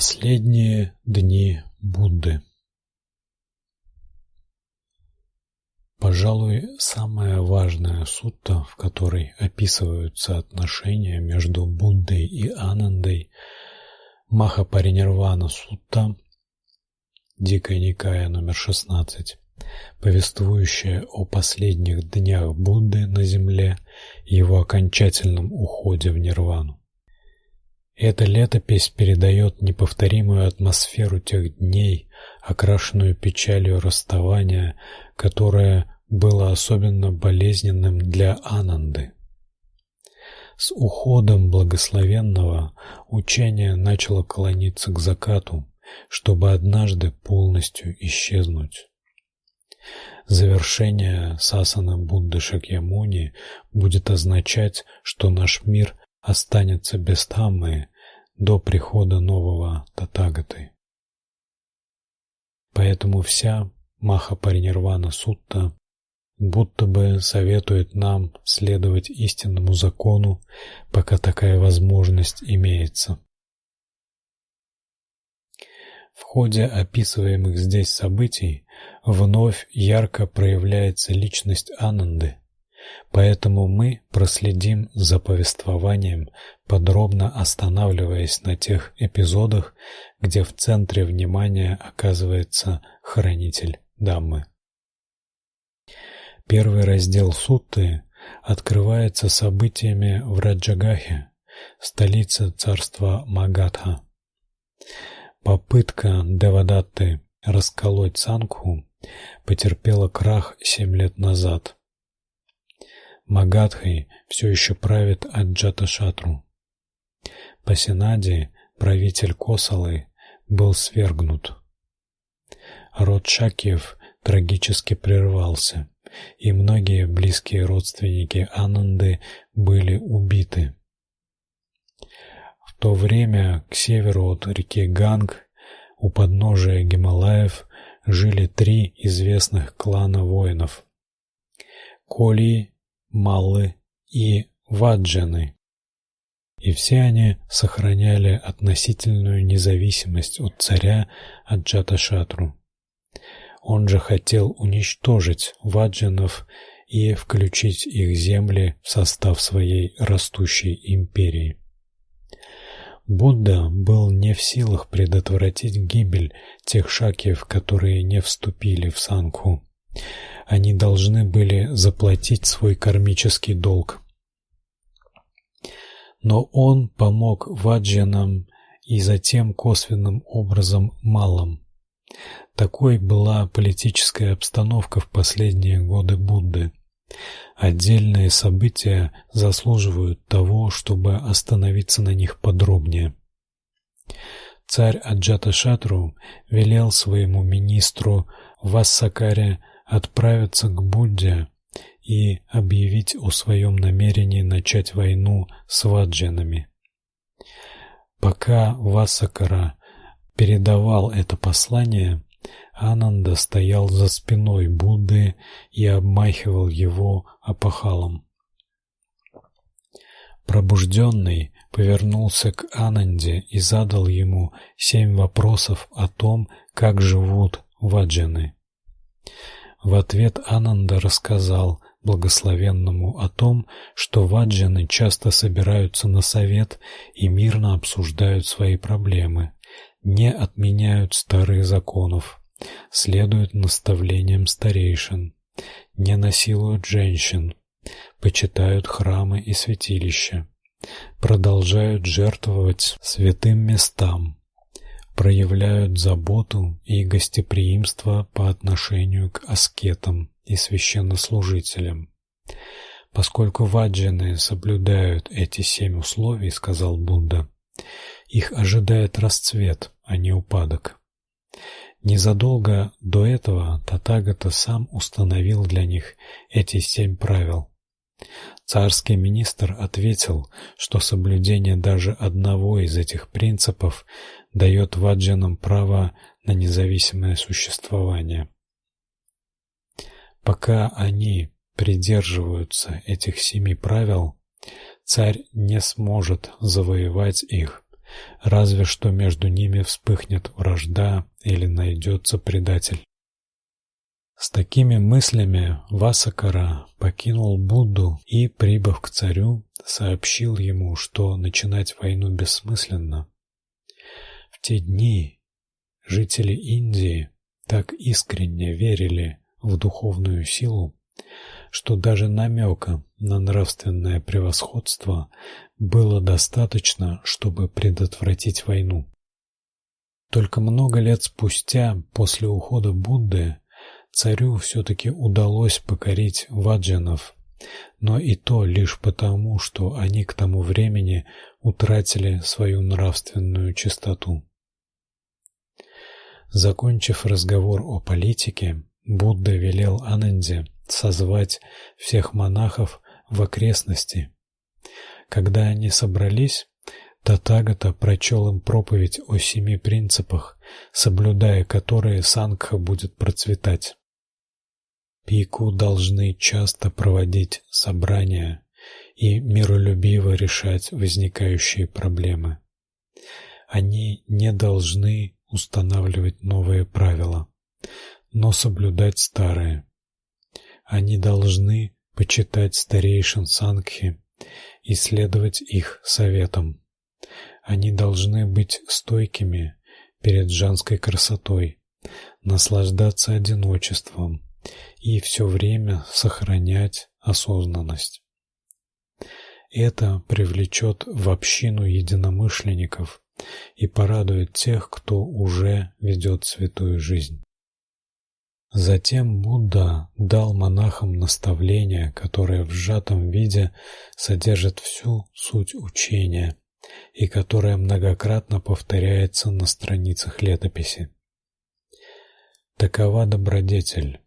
Последние дни Будды. Пожалуй, самая важная сутта, в которой описываются отношения между Буддой и Анандой, Махапаринирвана сутта, Дикая Никая номер 16, повествующая о последних днях Будды на земле его окончательном уходе в нирвану. Эта летопись передает неповторимую атмосферу тех дней, окрашенную печалью расставания, которое было особенно болезненным для Ананды. С уходом благословенного учение начало клониться к закату, чтобы однажды полностью исчезнуть. Завершение сасана Будды Шакьямуни будет означать, что наш мир останется без Дхаммы до прихода нового Татагаты. Поэтому вся Махапаринирвана Сутта будто бы советует нам следовать истинному закону, пока такая возможность имеется. В ходе описываемых здесь событий вновь ярко проявляется личность Ананды, Поэтому мы проследим за повествованием, подробно останавливаясь на тех эпизодах, где в центре внимания оказывается хранитель Даммы. Первый раздел сутты открывается событиями в Раджагахе, столице царства Магадха. Попытка Девадатты расколоть Санку потерпела крах семь лет назад. Магадхой все еще правит Аджаташатру. Пасинади, правитель Косалы, был свергнут. Род Шакиев трагически прервался, и многие близкие родственники Ананды были убиты. В то время к северу от реки Ганг, у подножия Гималаев, жили три известных клана воинов: Коли, Маллы и Ваджаны. И все они сохраняли относительную независимость от царя Аджаташатру. Он же хотел уничтожить ваджанов и включить их земли в состав своей растущей империи. Будда был не в силах предотвратить гибель тех шакьев, которые не вступили в санку. Они должны были заплатить свой кармический долг. Но он помог ваджанам и затем косвенным образом малым. Такой была политическая обстановка в последние годы Будды. Отдельные события заслуживают того, чтобы остановиться на них подробнее. Царь Аджаташатру велел своему министру Вассакаре отправиться к Будде и объявить о своем намерении начать войну с ваджанами. Пока Васакара передавал это послание, Ананда стоял за спиной Будды и обмахивал его опахалом. Пробужденный повернулся к Ананде и задал ему семь вопросов о том, как живут ваджаны. В ответ Ананда рассказал благословенному о том, что ваджаны часто собираются на совет и мирно обсуждают свои проблемы, не отменяют старых законов, следуют наставлениям старейшин, не насилуют женщин, почитают храмы и святилища, продолжают жертвовать святым местам, проявляют заботу и гостеприимство по отношению к аскетам и священнослужителям. Поскольку ваджаны соблюдают эти семь условий, сказал Будда, их ожидает расцвет, а не упадок. Незадолго до этого Татагата сам установил для них эти семь правил. Царский министр ответил, что соблюдение даже одного из этих принципов дает ваджанам право на независимое существование. Пока они придерживаются этих семи правил, царь не сможет завоевать их, разве что между ними вспыхнет вражда или найдется предатель. С такими мыслями Васакара покинул Будду и, прибыв к царю, сообщил ему, что начинать войну бессмысленно. В те дни жители Индии так искренне верили в духовную силу, что даже намека на нравственное превосходство было достаточно, чтобы предотвратить войну. Только много лет спустя, после ухода Будды, царю все таки удалось покорить ваджанов, но и то лишь потому, что они к тому времени утратили свою нравственную чистоту. Закончив разговор о политике, Будда велел Ананде созвать всех монахов в окрестности. Когда они собрались, Татагата прочел им проповедь о семи принципах, соблюдая которые сангха будет процветать. Пику должны часто проводить собрания и миролюбиво решать возникающие проблемы. Они не должны устанавливать новые правила, но соблюдать старые. Они должны почитать старейшин Сангхи и следовать их советам. Они должны быть стойкими перед женской красотой, наслаждаться одиночеством и все время сохранять осознанность. Это привлечет в общину единомышленников и порадует тех, кто уже ведет святую жизнь. Затем Будда дал монахам наставление, которое в сжатом виде содержит всю суть учения и которое многократно повторяется на страницах летописи. Такова добродетель,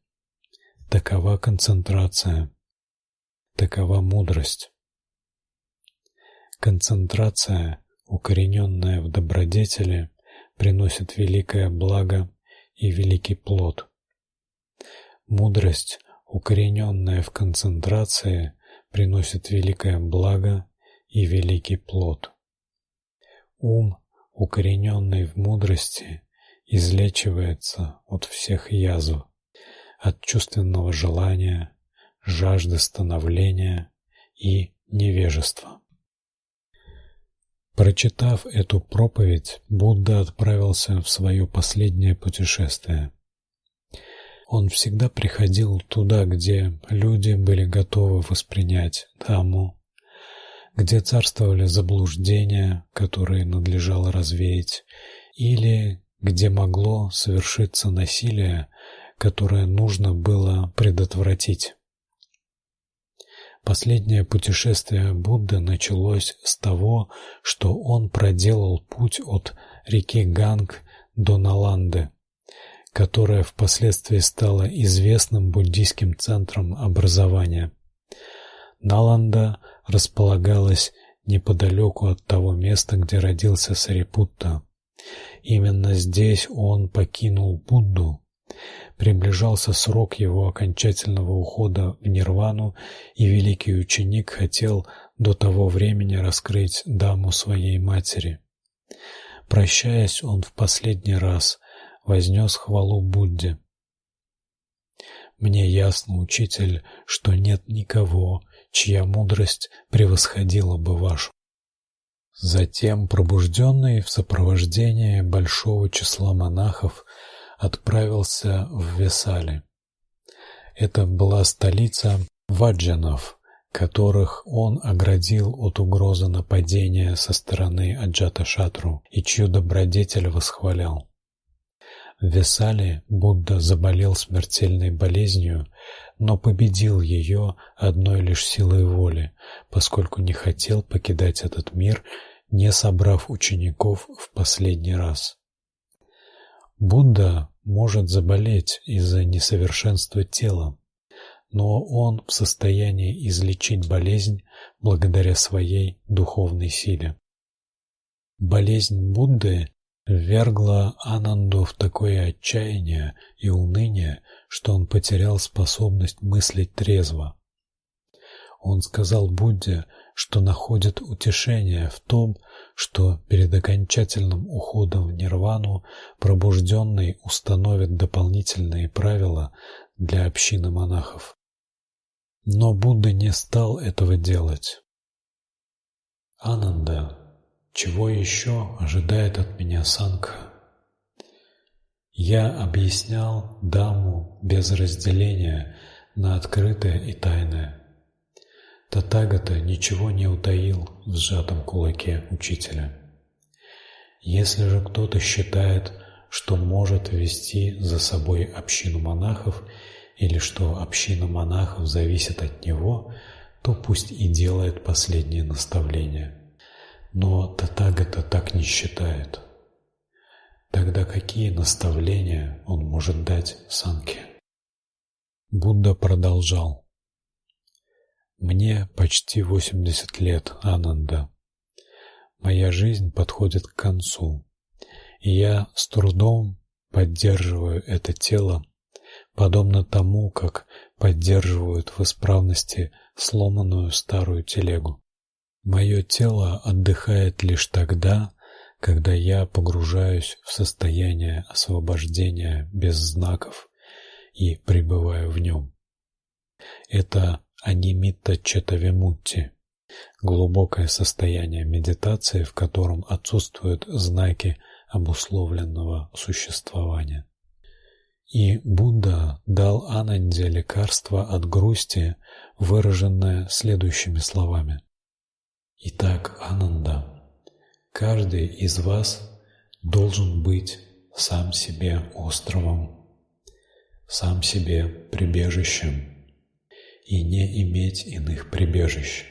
такова концентрация, такова мудрость. Концентрация, укорененная в добродетели, приносит великое благо и великий плод. Мудрость, укорененная в концентрации, приносит великое благо и великий плод. Ум, укорененный в мудрости, излечивается от всех язв, от чувственного желания, жажды становления и невежества. Прочитав эту проповедь, Будда отправился в свое последнее путешествие. Он всегда приходил туда, где люди были готовы воспринять Дхамму, где царствовали заблуждения, которые надлежало развеять, или где могло совершиться насилие, которое нужно было предотвратить. Последнее путешествие Будды началось с того, что он проделал путь от реки Ганг до Наланды которая впоследствии стала известным буддийским центром образования. Наланда располагалась неподалеку от того места, где родился Сарипутта. Именно здесь он покинул Будду. Приближался срок его окончательного ухода в нирвану, и великий ученик хотел до того времени раскрыть даму своей матери. Прощаясь, он в последний раз вознес хвалу Будде. Мне ясно, учитель, что нет никого, чья мудрость превосходила бы вашу. Затем пробужденный в сопровождении большого числа монахов отправился в Весали. Это была столица ваджанов, которых он оградил от угрозы нападения со стороны Аджата-шатру и чью добродетель восхвалял. В Весале Будда заболел смертельной болезнью, но победил ее одной лишь силой воли, поскольку не хотел покидать этот мир, не собрав учеников в последний раз. Будда может заболеть из-за несовершенства тела, но он в состоянии излечить болезнь благодаря своей духовной силе. Болезнь Будды ввергла Ананду в такое отчаяние и уныние, что он потерял способность мыслить трезво. Он сказал Будде, что находит утешение в том, что перед окончательным уходом в нирвану пробужденный установит дополнительные правила для общины монахов. Но Будда не стал этого делать. Ананда, чего еще ожидает от меня Сангха? Я объяснял Даму без разделения на открытое и тайное. Татагата ничего не утаил в сжатом кулаке учителя. Если же кто-то считает, что может вести за собой общину монахов или что община монахов зависит от него, то пусть и делает последнее наставление. Но Татагата так не считает. Тогда какие наставления он может дать Санке? Будда продолжал. Мне почти 80 лет, Ананда. Моя жизнь подходит к концу, и я с трудом поддерживаю это тело, подобно тому, как поддерживают в исправности сломанную старую телегу. Мое тело отдыхает лишь тогда, когда я погружаюсь в состояние освобождения без знаков и пребываю в нем. Это анимитта четавимутти, глубокое состояние медитации, в котором отсутствуют знаки обусловленного существования. И Будда дал Ананде лекарство от грусти, выраженное следующими словами: Итак, Ананда, Каждый из вас должен быть сам себе островом, сам себе прибежищем и не иметь иных прибежищ.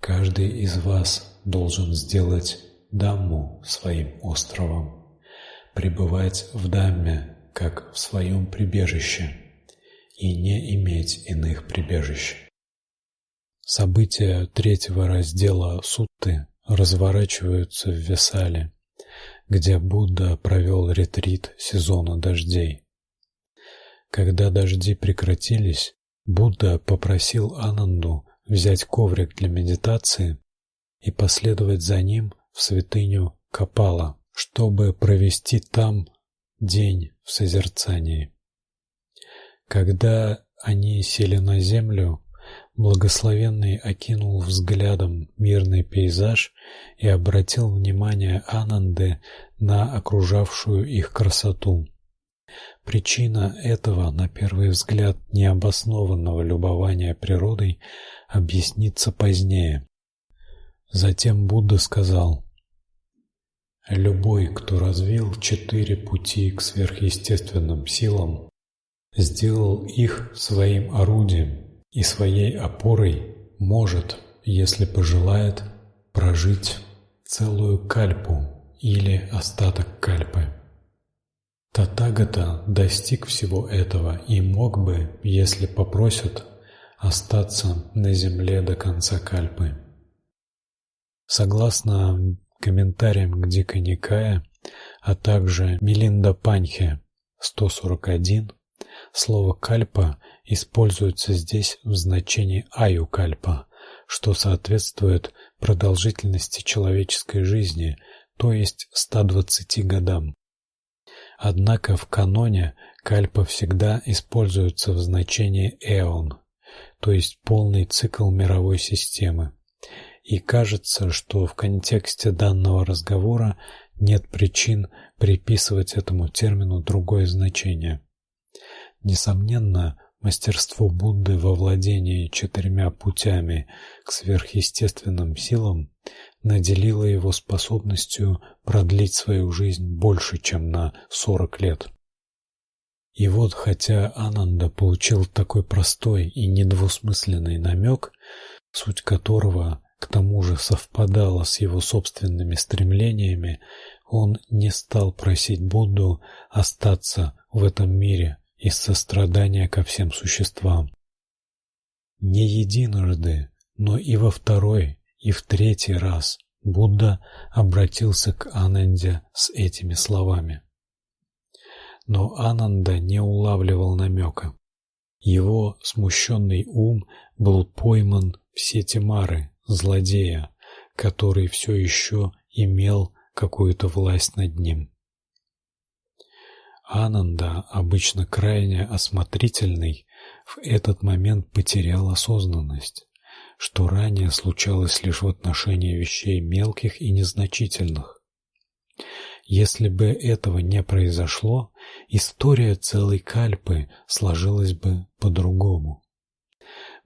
Каждый из вас должен сделать Дамму своим островом, пребывать в Дамме, как в своем прибежище, и не иметь иных прибежищ. События третьего раздела Сутты разворачиваются в Весале, где Будда провел ретрит сезона дождей. Когда дожди прекратились, Будда попросил Ананду взять коврик для медитации и последовать за ним в святыню Капала, чтобы провести там день в созерцании. Когда они сели на землю, Благословенный окинул взглядом мирный пейзаж и обратил внимание Ананды на окружавшую их красоту. Причина этого, на первый взгляд, необоснованного любования природой объяснится позднее. Затем Будда сказал: Любой, кто развил четыре пути к сверхъестественным силам, сделал их своим орудием и своей опорой может, если пожелает, прожить целую кальпу или остаток кальпы. Татагата достиг всего этого и мог бы, если попросят, остаться на земле до конца кальпы. Согласно комментариям к Дикой Никае, а также Милинда Панхе 141, слово кальпа используется здесь в значении аю-кальпа, что соответствует продолжительности человеческой жизни, то есть 120 годам. Однако в каноне кальпа всегда используется в значении эон, то есть полный цикл мировой системы. И кажется, что в контексте данного разговора нет причин приписывать этому термину другое значение. Несомненно, Мастерство Будды во владении четырьмя путями к сверхъестественным силам наделило его способностью продлить свою жизнь больше, чем на сорок лет. И вот, хотя Ананда получил такой простой и недвусмысленный намек, суть которого к тому же совпадала с его собственными стремлениями, он не стал просить Будду остаться в этом мире из сострадания ко всем существам. Не единожды, но и во второй, и в третий раз Будда обратился к Ананде с этими словами. Но Ананда не улавливал намека. Его смущенный ум был пойман в сети Мары, злодея, который все еще имел какую-то власть над ним. Ананда, обычно крайне осмотрительный, в этот момент потерял осознанность, что ранее случалось лишь в отношении вещей мелких и незначительных. Если бы этого не произошло, история целой Кальпы сложилась бы по-другому.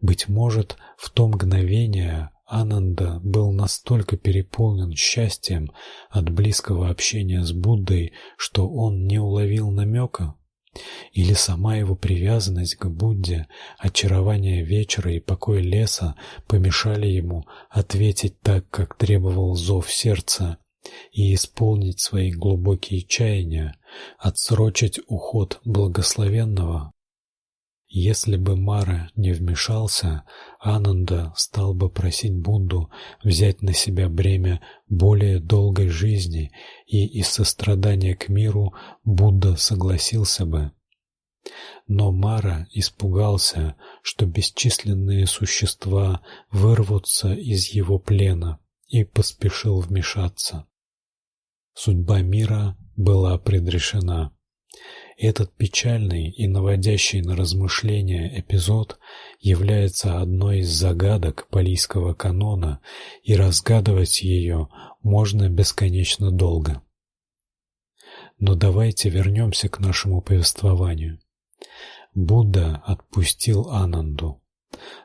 Быть может, в то мгновение Ананда был настолько переполнен счастьем от близкого общения с Буддой, что он не уловил намека? Или сама его привязанность к Будде, очарование вечера и покой леса помешали ему ответить так, как требовал зов сердца, и исполнить свои глубокие чаяния, отсрочить уход благословенного? Если бы Мара не вмешался, Ананда стал бы просить Будду взять на себя бремя более долгой жизни, и из сострадания к миру Будда согласился бы. Но Мара испугался, что бесчисленные существа вырвутся из его плена, и поспешил вмешаться. Судьба мира была предрешена. Этот печальный и наводящий на размышления эпизод является одной из загадок палийского канона, и разгадывать ее можно бесконечно долго. Но давайте вернемся к нашему повествованию. Будда отпустил Ананду.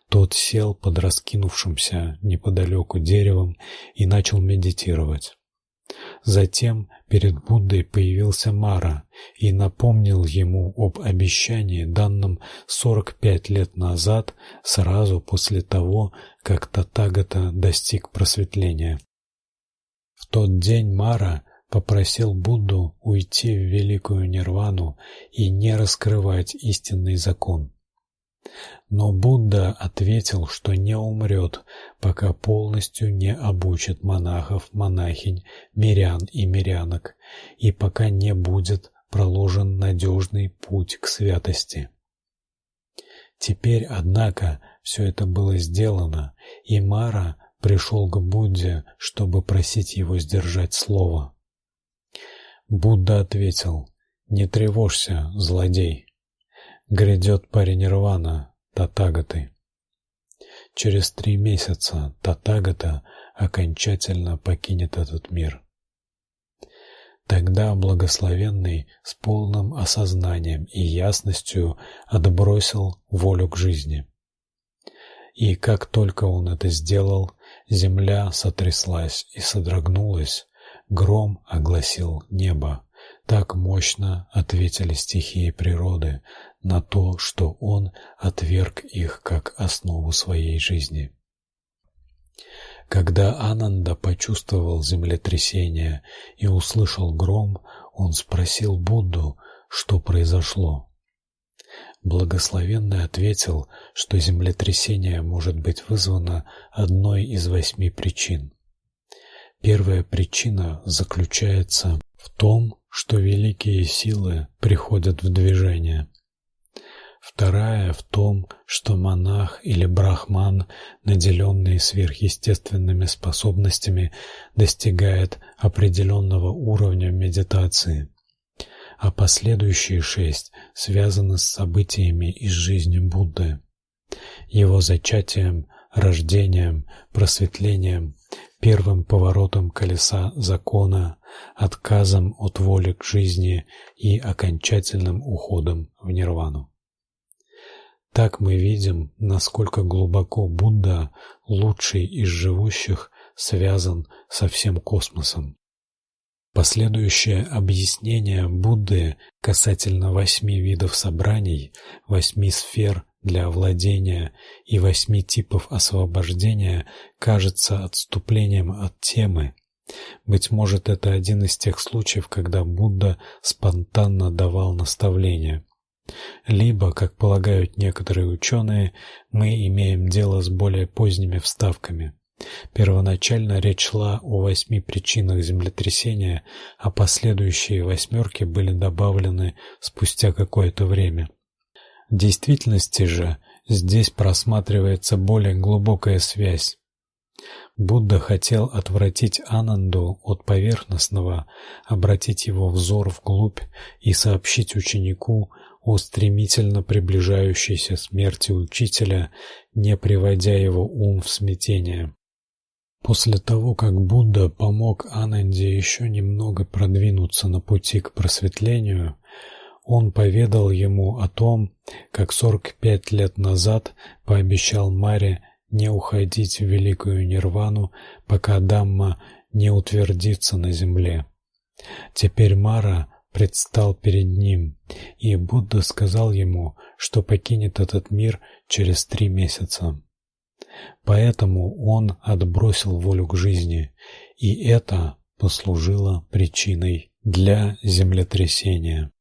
Тот сел под раскинувшимся неподалеку деревом и начал медитировать. Затем перед Буддой появился Мара и напомнил ему об обещании, данном 45 лет назад, сразу после того, как Татагата достиг просветления. В тот день Мара попросил Будду уйти в великую нирвану и не раскрывать истинный закон. Но Будда ответил, что не умрет, пока полностью не обучит монахов, монахинь, мирян и мирянок, и пока не будет проложен надежный путь к святости. Теперь, однако, все это было сделано, и Мара пришел к Будде, чтобы просить его сдержать слово. Будда ответил: "Не тревожься, злодей. Грядет паринирвана, Татагаты. Через три месяца Татагата окончательно покинет этот мир. Тогда благословенный с полным осознанием и ясностью отбросил волю к жизни. И как только он это сделал, земля сотряслась и содрогнулась, гром огласил небо, так мощно ответили стихии природы на то, что он отверг их как основу своей жизни. Когда Ананда почувствовал землетрясение и услышал гром, он спросил Будду, что произошло. Благословенный ответил, что землетрясение может быть вызвано одной из восьми причин. Первая причина заключается в том, что великие силы приходят в движение. Вторая в том, что монах или брахман, наделенный сверхъестественными способностями, достигает определенного уровня медитации. А последующие шесть связаны с событиями из жизни Будды, его зачатием, рождением, просветлением, первым поворотом колеса закона, отказом от воли к жизни и окончательным уходом в нирвану. Так мы видим, насколько глубоко Будда, лучший из живущих, связан со всем космосом. Последующее объяснение Будды касательно восьми видов собраний, восьми сфер для овладения и восьми типов освобождения кажется отступлением от темы. Быть может, это один из тех случаев, когда Будда спонтанно давал наставления. Либо, как полагают некоторые ученые, мы имеем дело с более поздними вставками. Первоначально речь шла о восьми причинах землетрясения, а последующие восьмерки были добавлены спустя какое-то время. В действительности же здесь просматривается более глубокая связь. Будда хотел отвратить Ананду от поверхностного, обратить его взор вглубь и сообщить ученику о стремительно приближающейся смерти учителя, не приводя его ум в смятение. После того, как Будда помог Ананде еще немного продвинуться на пути к просветлению, он поведал ему о том, как 45 лет назад пообещал Маре не уходить в великую нирвану, пока Дамма не утвердится на земле. Теперь Мара предстал перед ним, и Будда сказал ему, что покинет этот мир через три месяца. Поэтому он отбросил волю к жизни, и это послужило причиной для землетрясения.